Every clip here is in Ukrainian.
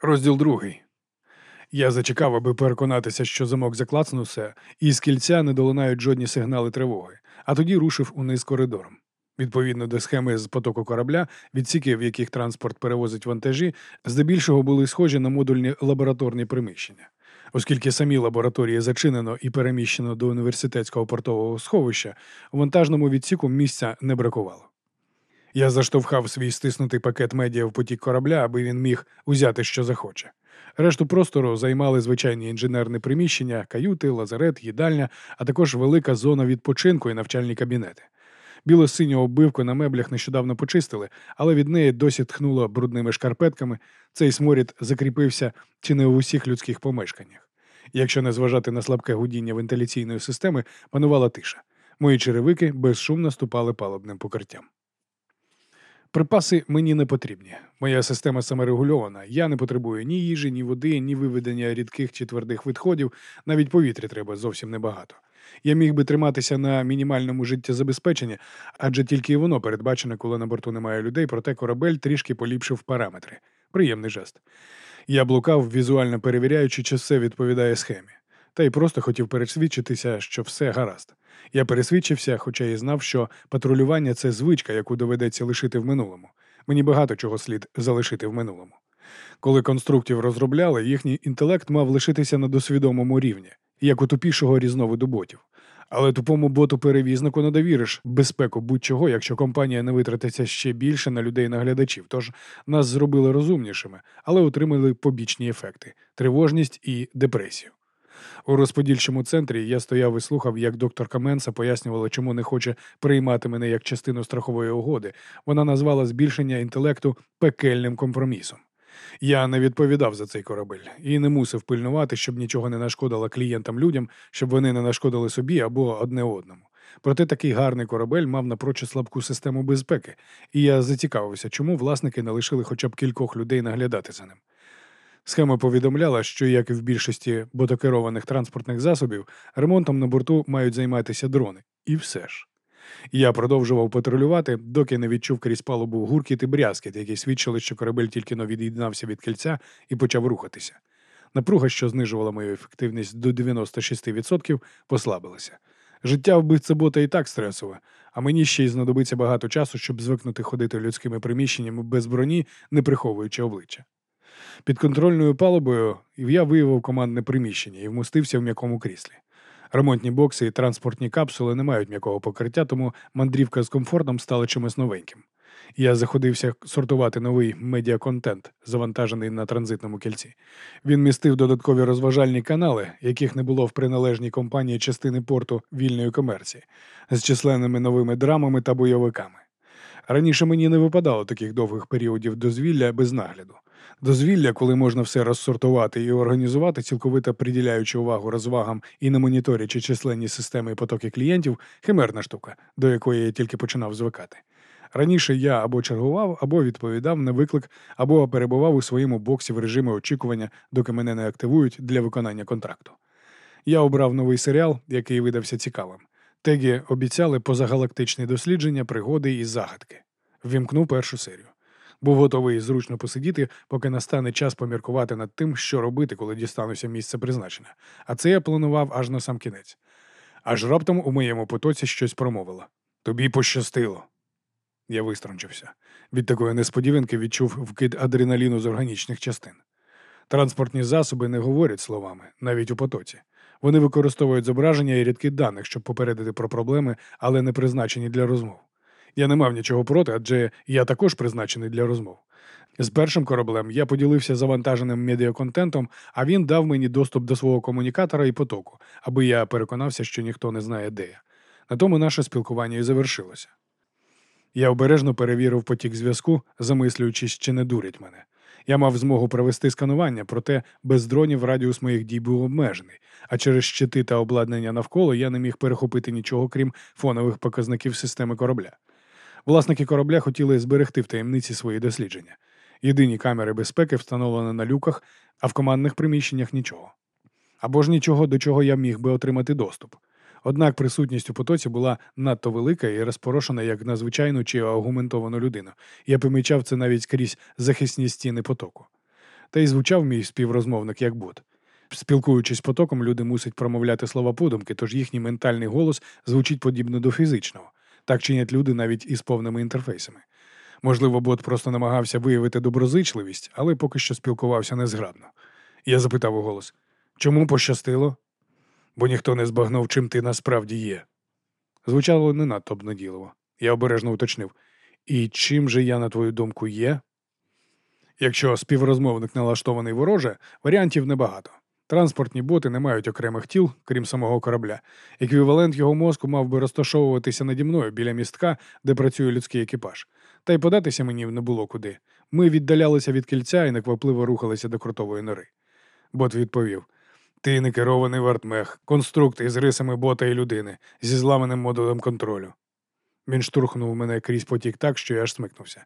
Розділ другий. Я зачекав, аби переконатися, що замок заклацнувся, і з кільця не долунають жодні сигнали тривоги, а тоді рушив униз коридором. Відповідно до схеми з потоку корабля, відсіки, в яких транспорт перевозить вантажі, здебільшого були схожі на модульні лабораторні приміщення. Оскільки самі лабораторії зачинено і переміщено до університетського портового сховища, у вантажному відсіку місця не бракувало. Я заштовхав свій стиснутий пакет медіа в потік корабля, аби він міг узяти, що захоче. Решту простору займали звичайні інженерні приміщення, каюти, лазарет, їдальня, а також велика зона відпочинку і навчальні кабінети. Біло-синю оббивку на меблях нещодавно почистили, але від неї досі тхнуло брудними шкарпетками. Цей сморід закріпився чи не у усіх людських помешканнях. Якщо не зважати на слабке гудіння вентиляційної системи, панувала тиша. Мої черевики безшумно ступали палубним покриттям. Припаси мені не потрібні. Моя система саморегульована. Я не потребую ні їжі, ні води, ні виведення рідких чи твердих відходів. Навіть повітря треба зовсім небагато. Я міг би триматися на мінімальному життєзабезпеченні, адже тільки воно передбачене, коли на борту немає людей, проте корабель трішки поліпшив параметри. Приємний жест. Я блукав, візуально перевіряючи, чи все відповідає схемі. Та й просто хотів пересвідчитися, що все гаразд. Я пересвідчився, хоча і знав, що патрулювання це звичка, яку доведеться лишити в минулому. Мені багато чого слід залишити в минулому. Коли конструктів розробляли, їхній інтелект мав лишитися на досвідомому рівні, як у тупішого різновиду ботів. Але тупому боту перевізнику не довіриш безпеку будь-чого, якщо компанія не витратиться ще більше на людей-наглядачів. Тож нас зробили розумнішими, але отримали побічні ефекти тривожність і депресію. У розподільчому центрі я стояв і слухав, як доктор Каменса пояснювала, чому не хоче приймати мене як частину страхової угоди. Вона назвала збільшення інтелекту пекельним компромісом. Я не відповідав за цей корабель і не мусив пильнувати, щоб нічого не нашкодило клієнтам людям, щоб вони не нашкодили собі або одне одному. Проте такий гарний корабель мав напрочуд слабку систему безпеки, і я зацікавився, чому власники не лишили хоча б кількох людей наглядати за ним. Схема повідомляла, що, як і в більшості ботокерованих транспортних засобів, ремонтом на борту мають займатися дрони. І все ж. Я продовжував патрулювати, доки не відчув крізь палубу гуркіт і брязкіт, які свідчили, що корабель тільки но від'єднався від кільця і почав рухатися. Напруга, що знижувала мою ефективність до 96%, послабилася. Життя вбивця бота і так стресове, а мені ще й знадобиться багато часу, щоб звикнути ходити людськими приміщеннями без броні, не приховуючи обличчя. Під контрольною палубою я виявив командне приміщення і вмостився в м'якому кріслі. Ремонтні бокси і транспортні капсули не мають м'якого покриття, тому мандрівка з комфортом стала чимось новеньким. Я заходився сортувати новий медіаконтент, завантажений на транзитному кільці. Він містив додаткові розважальні канали, яких не було в приналежній компанії частини порту вільної комерції, з численними новими драмами та бойовиками. Раніше мені не випадало таких довгих періодів дозвілля без нагляду. Дозвілля, коли можна все розсортувати і організувати, цілковито приділяючи увагу розвагам і не моніторячи численні системи і потоки клієнтів, химерна штука, до якої я тільки починав звикати. Раніше я або чергував, або відповідав на виклик, або перебував у своєму боксі в режимі очікування, доки мене не активують для виконання контракту. Я обрав новий серіал, який видався цікавим. Тегі обіцяли позагалактичні дослідження, пригоди і загадки. Ввімкнув першу серію. Був готовий зручно посидіти, поки настане час поміркувати над тим, що робити, коли дістануся місце призначення. А це я планував аж на сам кінець. Аж раптом у моєму потоці щось промовило. Тобі пощастило. Я вистрончився. Від такої несподіванки відчув вкид адреналіну з органічних частин. Транспортні засоби не говорять словами, навіть у потоці. Вони використовують зображення і рядки даних, щоб попередити про проблеми, але не призначені для розмов. Я не мав нічого проти, адже я також призначений для розмов. З першим кораблем я поділився завантаженим медіаконтентом, а він дав мені доступ до свого комунікатора і потоку, аби я переконався, що ніхто не знає, де я. На тому наше спілкування і завершилося. Я обережно перевірив потік зв'язку, замислюючись, чи не дурять мене. Я мав змогу провести сканування, проте без дронів радіус моїх дій був обмежений, а через щити та обладнання навколо я не міг перехопити нічого, крім фонових показників системи корабля. Власники корабля хотіли зберегти в таємниці свої дослідження. Єдині камери безпеки встановлені на люках, а в командних приміщеннях нічого. Або ж нічого, до чого я міг би отримати доступ. Однак присутність у потоці була надто велика і розпорошена як на звичайну чи агументовану людину. Я помічав це навіть крізь захисні стіни потоку. та й звучав мій співрозмовник як бот. Спілкуючись потоком, люди мусять промовляти слова подумки, тож їхній ментальний голос звучить подібно до фізичного. Так чинять люди навіть із повними інтерфейсами. Можливо, бот просто намагався виявити доброзичливість, але поки що спілкувався незграбно. Я запитав у голос чому пощастило? Бо ніхто не збагнув, чим ти насправді є. Звучало не надто обнадійливо. Я обережно уточнив. І чим же я, на твою думку, є? Якщо співрозмовник налаштований вороже, варіантів небагато. Транспортні боти не мають окремих тіл, крім самого корабля. Еквівалент його мозку мав би розташовуватися наді мною біля містка, де працює людський екіпаж. Та й податися мені не було куди. Ми віддалялися від кільця і неквапливо рухалися до крутової нори. Бот відповів: Ти не керований вартмех, конструкт із рисами бота і людини, зі зламаним модулем контролю. Він штурхнув мене крізь потік так, що я аж смикнувся.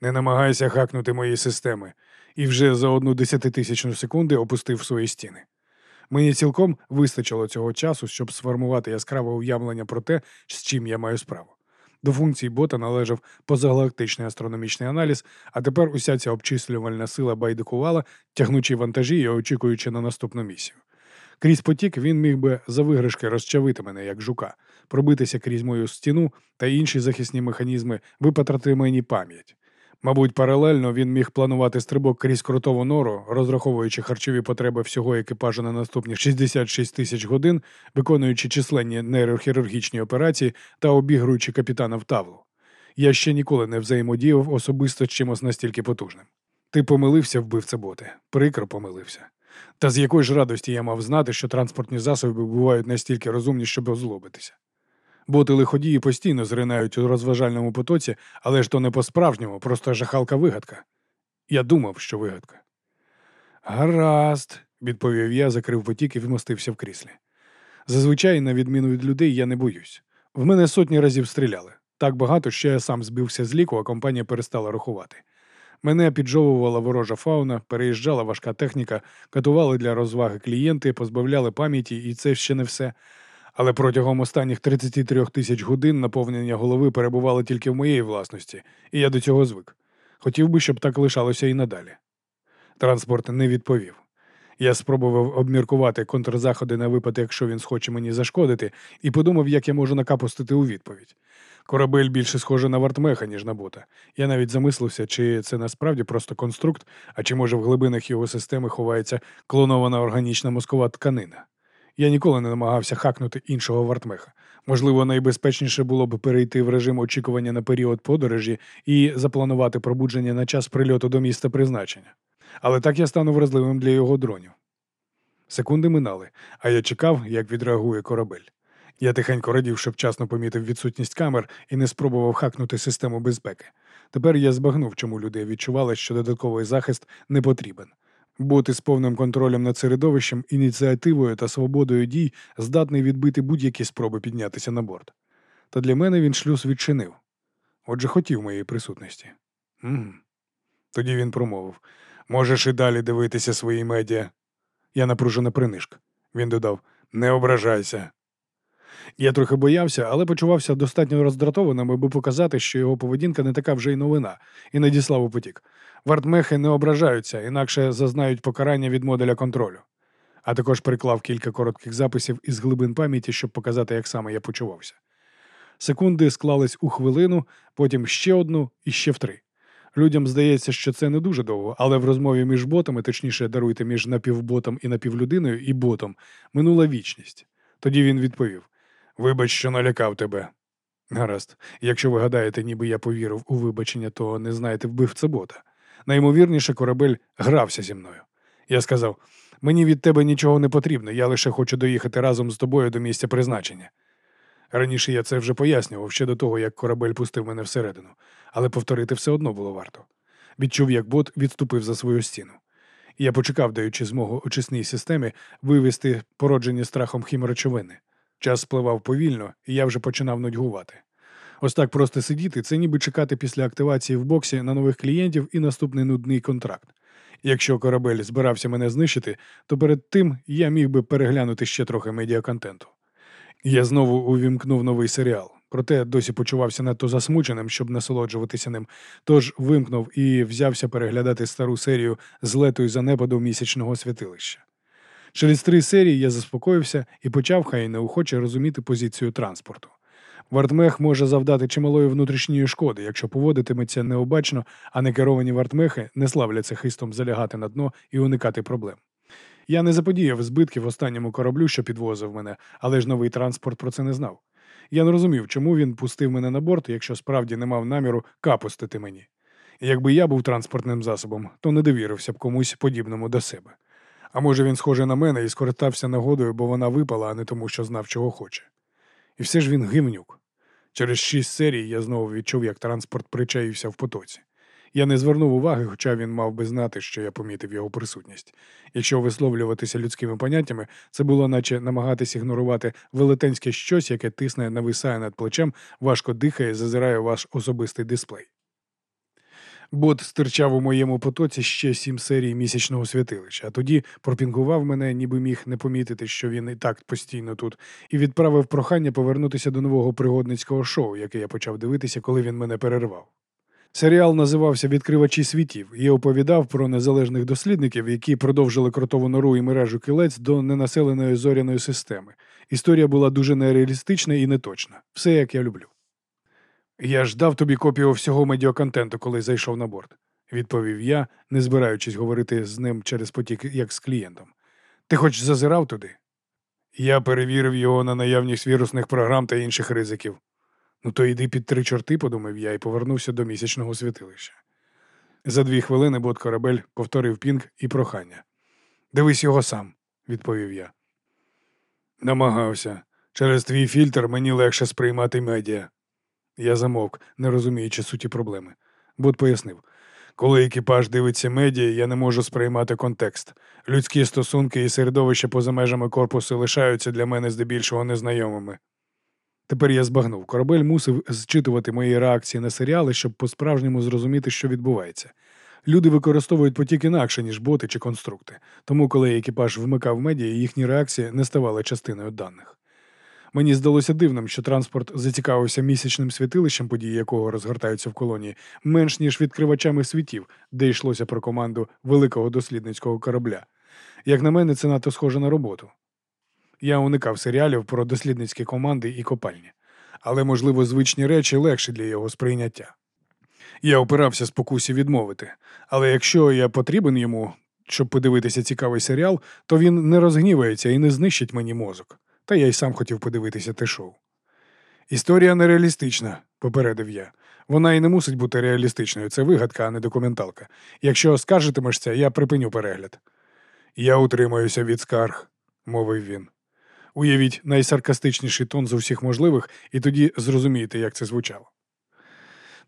Не намагайся хакнути мої системи, і вже за одну десятитисячну секунди опустив свої стіни. Мені цілком вистачило цього часу, щоб сформувати яскраве уявлення про те, з чим я маю справу. До функцій бота належав позагалактичний астрономічний аналіз, а тепер уся ця обчислювальна сила байдикувала, тягнучи вантажі і очікуючи на наступну місію. Крізь потік він міг би за виграшки розчавити мене, як жука, пробитися крізь мою стіну та інші захисні механізми, випатрати мені пам'ять. Мабуть, паралельно він міг планувати стрибок крізь крутову нору, розраховуючи харчові потреби всього екіпажу на наступні 66 тисяч годин, виконуючи численні нейрохірургічні операції та обігруючи капітана в тавлу. Я ще ніколи не взаємодіяв особисто з чимось настільки потужним. Ти помилився, вбивце боти, прикро помилився. Та з якої ж радості я мав знати, що транспортні засоби бувають настільки розумні, щоб озлобитися. Боти лиходії постійно зринають у розважальному потоці, але ж то не по-справжньому, просто жахалка вигадка. Я думав, що вигадка. Гаразд, відповів я, закрив потік і вмостився в кріслі. Зазвичай, на відміну від людей, я не боюсь. В мене сотні разів стріляли. Так багато, що я сам збився з ліку, а компанія перестала рахувати. Мене піджовувала ворожа фауна, переїжджала важка техніка, катували для розваги клієнти, позбавляли пам'яті, і це ще не все. Але протягом останніх 33 тисяч годин наповнення голови перебувало тільки в моїй власності, і я до цього звик. Хотів би, щоб так лишалося і надалі. Транспорт не відповів. Я спробував обміркувати контрзаходи на випадок, якщо він схоче мені зашкодити, і подумав, як я можу накапустити у відповідь. Корабель більше схожий на вартмеха, ніж на бота. Я навіть замислився, чи це насправді просто конструкт, а чи може в глибинах його системи ховається клонована органічна мозкова тканина. Я ніколи не намагався хакнути іншого вартмеха. Можливо, найбезпечніше було б перейти в режим очікування на період подорожі і запланувати пробудження на час прильоту до міста призначення. Але так я стану вразливим для його дронів. Секунди минали, а я чекав, як відреагує корабель. Я тихенько радів, що вчасно помітив відсутність камер і не спробував хакнути систему безпеки. Тепер я збагнув, чому люди відчували, що додатковий захист не потрібен. Бути з повним контролем над середовищем, ініціативою та свободою дій здатний відбити будь-які спроби піднятися на борт. Та для мене він шлюз відчинив. Отже, хотів моєї присутності. Угу. Тоді він промовив Можеш і далі дивитися свої медіа. Я напружена принишк. Він додав Не ображайся. Я трохи боявся, але почувався достатньо роздратованим, аби показати, що його поведінка не така вже й новина, і надіслав у потік. Вартмехи не ображаються, інакше зазнають покарання від модуля контролю. А також приклав кілька коротких записів із глибин пам'яті, щоб показати, як саме я почувався. Секунди склались у хвилину, потім ще одну і ще в три. Людям здається, що це не дуже довго, але в розмові між ботами, точніше, даруйте між напівботом і напівлюдиною і ботом, минула вічність. Тоді він відповів: Вибач, що налякав тебе. Гаразд, якщо ви гадаєте, ніби я повірив у вибачення, то не знаєте вбивця бота. Наймовірніше, корабель грався зі мною. Я сказав: мені від тебе нічого не потрібно, я лише хочу доїхати разом з тобою до місця призначення. Раніше я це вже пояснював ще до того, як корабель пустив мене всередину, але повторити все одно було варто. Відчув, як бот відступив за свою стіну. Я почекав, даючи змогу очисній системі вивести породжені страхом хімречовини. Час спливав повільно, і я вже починав нудьгувати. Ось так просто сидіти це ніби чекати після активації в боксі на нових клієнтів і наступний нудний контракт. Якщо корабель збирався мене знищити, то перед тим я міг би переглянути ще трохи медіаконтенту. Я знову увімкнув новий серіал. проте досі почувався надто засмученим, щоб насолоджуватися ним, тож вимкнув і взявся переглядати стару серію з летою занепаду місячного святилища. Через три серії я заспокоївся і почав хай неохоче розуміти позицію транспорту. Вартмех може завдати чималої внутрішньої шкоди, якщо поводитиметься необачно, а некеровані вартмехи не славляться хистом залягати на дно і уникати проблем. Я не заподіяв збитків останньому кораблю, що підвозив мене, але ж новий транспорт про це не знав. Я не розумів, чому він пустив мене на борт, якщо справді не мав наміру капустити мені. Якби я був транспортним засобом, то не довірився б комусь подібному до себе. А може він схожий на мене і скористався нагодою, бо вона випала, а не тому, що знав, чого хоче. І все ж він гивнюк. Через шість серій я знову відчув, як транспорт причаївся в потоці. Я не звернув уваги, хоча він мав би знати, що я помітив його присутність. Якщо висловлюватися людськими поняттями, це було наче намагатись ігнорувати велетенське щось, яке тисне, нависає над плечем, важко дихає, зазирає ваш особистий дисплей. Бот стирчав у моєму потоці ще сім серій місячного святилища, а тоді пропінгував мене, ніби міг не помітити, що він і так постійно тут, і відправив прохання повернутися до нового пригодницького шоу, яке я почав дивитися, коли він мене перервав. Серіал називався Відкривачі світів і оповідав про незалежних дослідників, які продовжили кротову нору і мережу кілець до ненаселеної зоряної системи. Історія була дуже нереалістична і неточна. Все як я люблю. Я ж дав тобі копію всього медіаконтенту, коли зайшов на борт, відповів я, не збираючись говорити з ним через потік, як з клієнтом. Ти хоч зазирав туди? Я перевірив його на наявність вірусних програм та інших ризиків. Ну, то йди під три чорти, подумав я, і повернувся до місячного святилища. За дві хвилини бот корабель повторив пінг і прохання. Дивись його сам, відповів я. Намагався. Через твій фільтр мені легше сприймати медіа. Я замовк, не розуміючи суті проблеми. Бот пояснив. Коли екіпаж дивиться медіа, я не можу сприймати контекст. Людські стосунки і середовище поза межами корпусу лишаються для мене здебільшого незнайомими. Тепер я збагнув. Корабель мусив зчитувати мої реакції на серіали, щоб по-справжньому зрозуміти, що відбувається. Люди використовують потік інакше, ніж боти чи конструкти. Тому, коли екіпаж вмикав медіа, їхні реакції не ставали частиною даних. Мені здалося дивним, що транспорт зацікавився місячним святилищем, події якого розгортаються в колонії, менш ніж відкривачами світів, де йшлося про команду великого дослідницького корабля. Як на мене, це надто схоже на роботу. Я уникав серіалів про дослідницькі команди і копальні, але, можливо, звичні речі легші для його сприйняття. Я опирався спокусі відмовити, але якщо я потрібен йому, щоб подивитися цікавий серіал, то він не розгнівається і не знищить мені мозок. Та я й сам хотів подивитися те шоу. Історія нереалістична, попередив я. Вона і не мусить бути реалістичною, це вигадка, а не документалка. Якщо скаржитимеш це, я припиню перегляд. Я утримаюся від скарг, мовив він. Уявіть найсаркастичніший тон з усіх можливих, і тоді зрозумієте, як це звучало.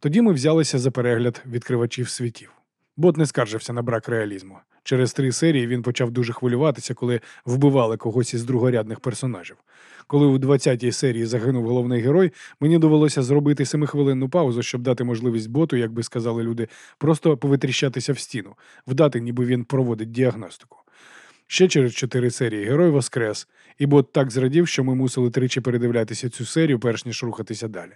Тоді ми взялися за перегляд відкривачів світів. Бот не скаржився на брак реалізму. Через три серії він почав дуже хвилюватися, коли вбивали когось із другорядних персонажів. Коли у 20-й серії загинув головний герой, мені довелося зробити семихвилинну паузу, щоб дати можливість боту, як би сказали люди, просто повитріщатися в стіну, вдати, ніби він проводить діагностику. Ще через чотири серії герой воскрес, і бот так зрадів, що ми мусили тричі передивлятися цю серію, перш ніж рухатися далі.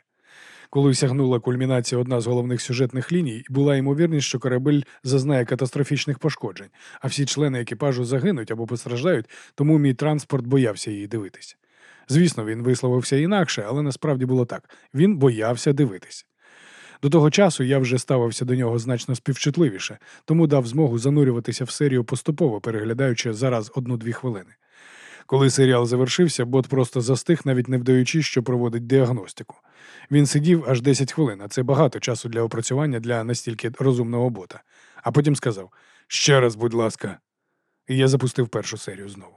Коли сягнула кульмінація одна з головних сюжетних ліній, була ймовірність, що корабель зазнає катастрофічних пошкоджень, а всі члени екіпажу загинуть або постраждають, тому мій транспорт боявся її дивитися. Звісно, він висловився інакше, але насправді було так він боявся дивитись. До того часу я вже ставився до нього значно співчутливіше, тому дав змогу занурюватися в серію поступово, переглядаючи зараз одну-дві хвилини. Коли серіал завершився, бот просто застиг, навіть не вдаючи, що проводить діагностику. Він сидів аж 10 хвилин, а це багато часу для опрацювання для настільки розумного бота. А потім сказав: Ще раз, будь ласка. І я запустив першу серію знову.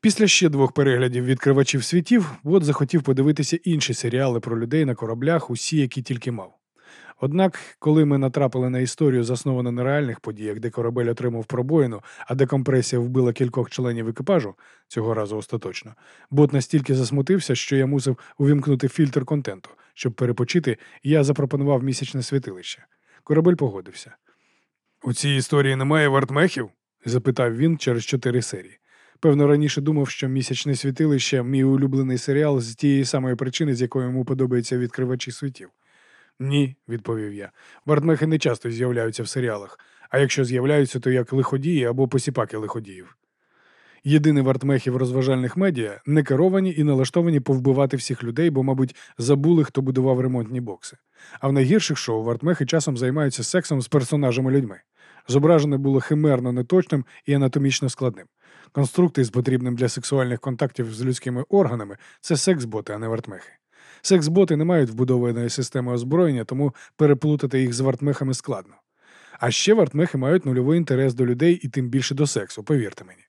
Після ще двох переглядів відкривачів світів, бот захотів подивитися інші серіали про людей на кораблях, усі, які тільки мав. Однак, коли ми натрапили на історію, засновану на реальних подіях, де корабель отримав пробоїну, а декомпресія вбила кількох членів екіпажу, цього разу остаточно, бот настільки засмутився, що я мусив увімкнути фільтр контенту. Щоб перепочити, я запропонував місячне святилище. Корабель погодився. У цій історії немає вартмехів? запитав він через чотири серії. Певно, раніше думав, що місячне світилище мій улюблений серіал з тієї самої причини, з якої йому подобається відкривачі світів. Ні, відповів я. Вартмехи не часто з'являються в серіалах, а якщо з'являються, то як лиходії або посіпаки лиходіїв. Єдині вартмехи розважальних медіа не керовані і налаштовані повбивати всіх людей, бо, мабуть, забули, хто будував ремонтні бокси. А в найгірших шоу вартмехи часом займаються сексом з персонажами людьми. Зображене було химерно неточним і анатомічно складним. Конструкти з потрібним для сексуальних контактів з людськими органами це секс-боти, а не вартмехи. Секс-боти не мають вбудованої системи озброєння, тому переплутати їх з вартмехами складно. А ще вартмехи мають нульовий інтерес до людей і тим більше до сексу, повірте мені.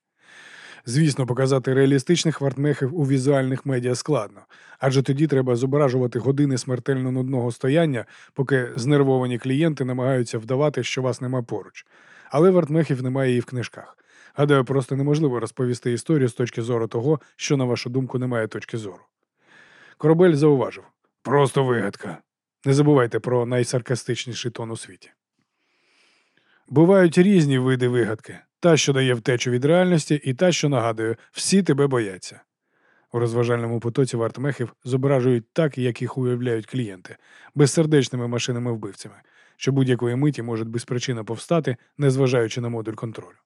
Звісно, показати реалістичних вартмехів у візуальних медіа складно, адже тоді треба зображувати години смертельно нудного стояння, поки знервовані клієнти намагаються вдавати, що вас нема поруч. Але вартмехів немає і в книжках. Гадаю, просто неможливо розповісти історію з точки зору того, що, на вашу думку, немає точки зору. Корабель зауважив просто вигадка. Не забувайте про найсаркастичніший тон у світі. Бувають різні види вигадки та, що дає втечу від реальності, і та, що нагадує, всі тебе бояться. У розважальному потоці вартмехів зображують так, як їх уявляють клієнти, безсердечними машинами-вбивцями, що будь-якої миті можуть безпричинно повстати, незважаючи на модуль контролю.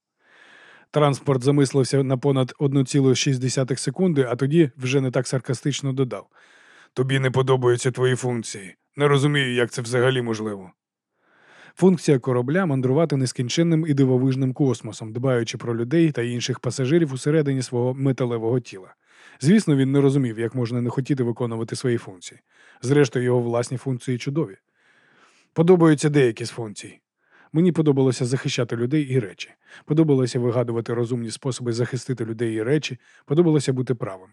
Транспорт замислився на понад 1,6 секунди, а тоді вже не так саркастично додав: Тобі не подобаються твої функції. Не розумію, як це взагалі можливо. Функція корабля мандрувати нескінченним і дивовижним космосом, дбаючи про людей та інших пасажирів усередині свого металевого тіла. Звісно, він не розумів, як можна не хотіти виконувати свої функції. Зрештою, його власні функції чудові. Подобаються деякі з функцій. Мені подобалося захищати людей і речі. Подобалося вигадувати розумні способи захистити людей і речі, подобалося бути правим.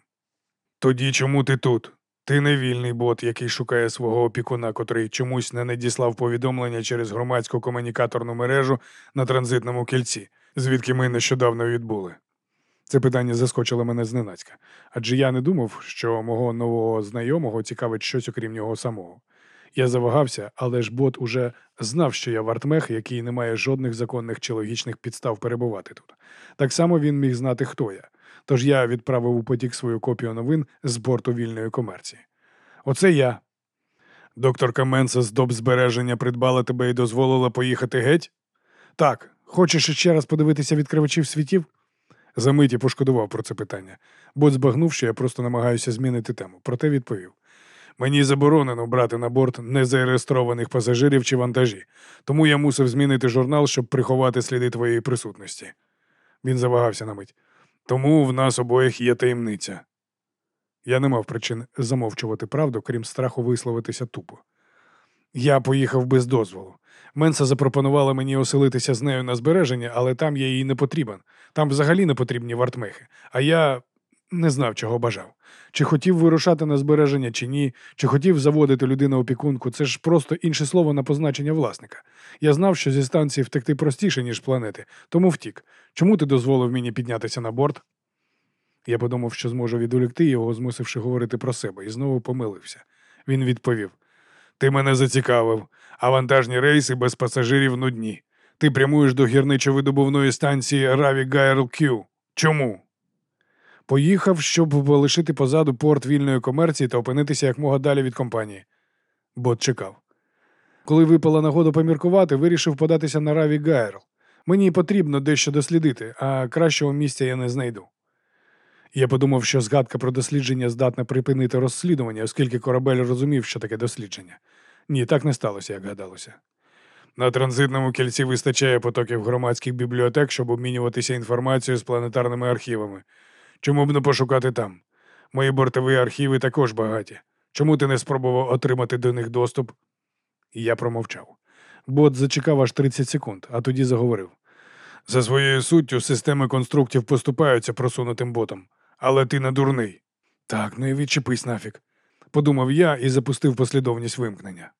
Тоді чому ти тут? Ти не вільний бот, який шукає свого опікуна, котрий чомусь не надіслав повідомлення через громадську комунікаторну мережу на транзитному кільці, звідки ми нещодавно відбули. Це питання заскочило мене зненацька, адже я не думав, що мого нового знайомого цікавить щось окрім нього самого. Я завагався, але ж бот уже знав, що я вартмех, який не має жодних законних чи логічних підстав перебувати тут. Так само він міг знати, хто я. Тож я відправив у потік свою копію новин з борту вільної комерції. Оце я. Докторка Менса з доб збереження придбала тебе і дозволила поїхати геть? Так. Хочеш ще раз подивитися відкривачів світів? Замиті пошкодував про це питання, бо збагнув, що я просто намагаюся змінити тему, проте відповів. Мені заборонено брати на борт незареєстрованих пасажирів чи вантажі, тому я мусив змінити журнал, щоб приховати сліди твоєї присутності. Він завагався на мить. Тому в нас обоїх є таємниця. Я не мав причин замовчувати правду, крім страху висловитися тупо. Я поїхав без дозволу. Менса запропонувала мені оселитися з нею на збереження, але там я їй не потрібен. Там взагалі не потрібні вартмехи. А я не знав, чого бажав. Чи хотів вирушати на збереження, чи ні, чи хотів заводити людину опікунку, це ж просто інше слово на позначення власника. Я знав, що зі станції втекти простіше, ніж планети, тому втік. Чому ти дозволив мені піднятися на борт? Я подумав, що зможу відволікти його, змусивши говорити про себе, і знову помилився. Він відповів: Ти мене зацікавив, а вантажні рейси без пасажирів нудні. Ти прямуєш до гірничо-видобувної станції Раві Гайрл К'ю. Чому? Поїхав, щоб лишити позаду порт вільної комерції та опинитися якмога далі від компанії. Бот чекав. Коли випала нагода поміркувати, вирішив податися на Раві Гайрл. Мені потрібно дещо дослідити, а кращого місця я не знайду. Я подумав, що згадка про дослідження здатна припинити розслідування, оскільки корабель розумів, що таке дослідження. Ні, так не сталося, як гадалося. На транзитному кільці вистачає потоків громадських бібліотек, щоб обмінюватися інформацією з планетарними архівами. Чому б не пошукати там? Мої бортові архіви також багаті. Чому ти не спробував отримати до них доступ? Я промовчав. Бот зачекав аж 30 секунд, а тоді заговорив. За своєю суттю системи конструктів поступаються просунутим ботом, але ти не дурний. Так, ну і відчепись нафік, подумав я і запустив послідовність вимкнення.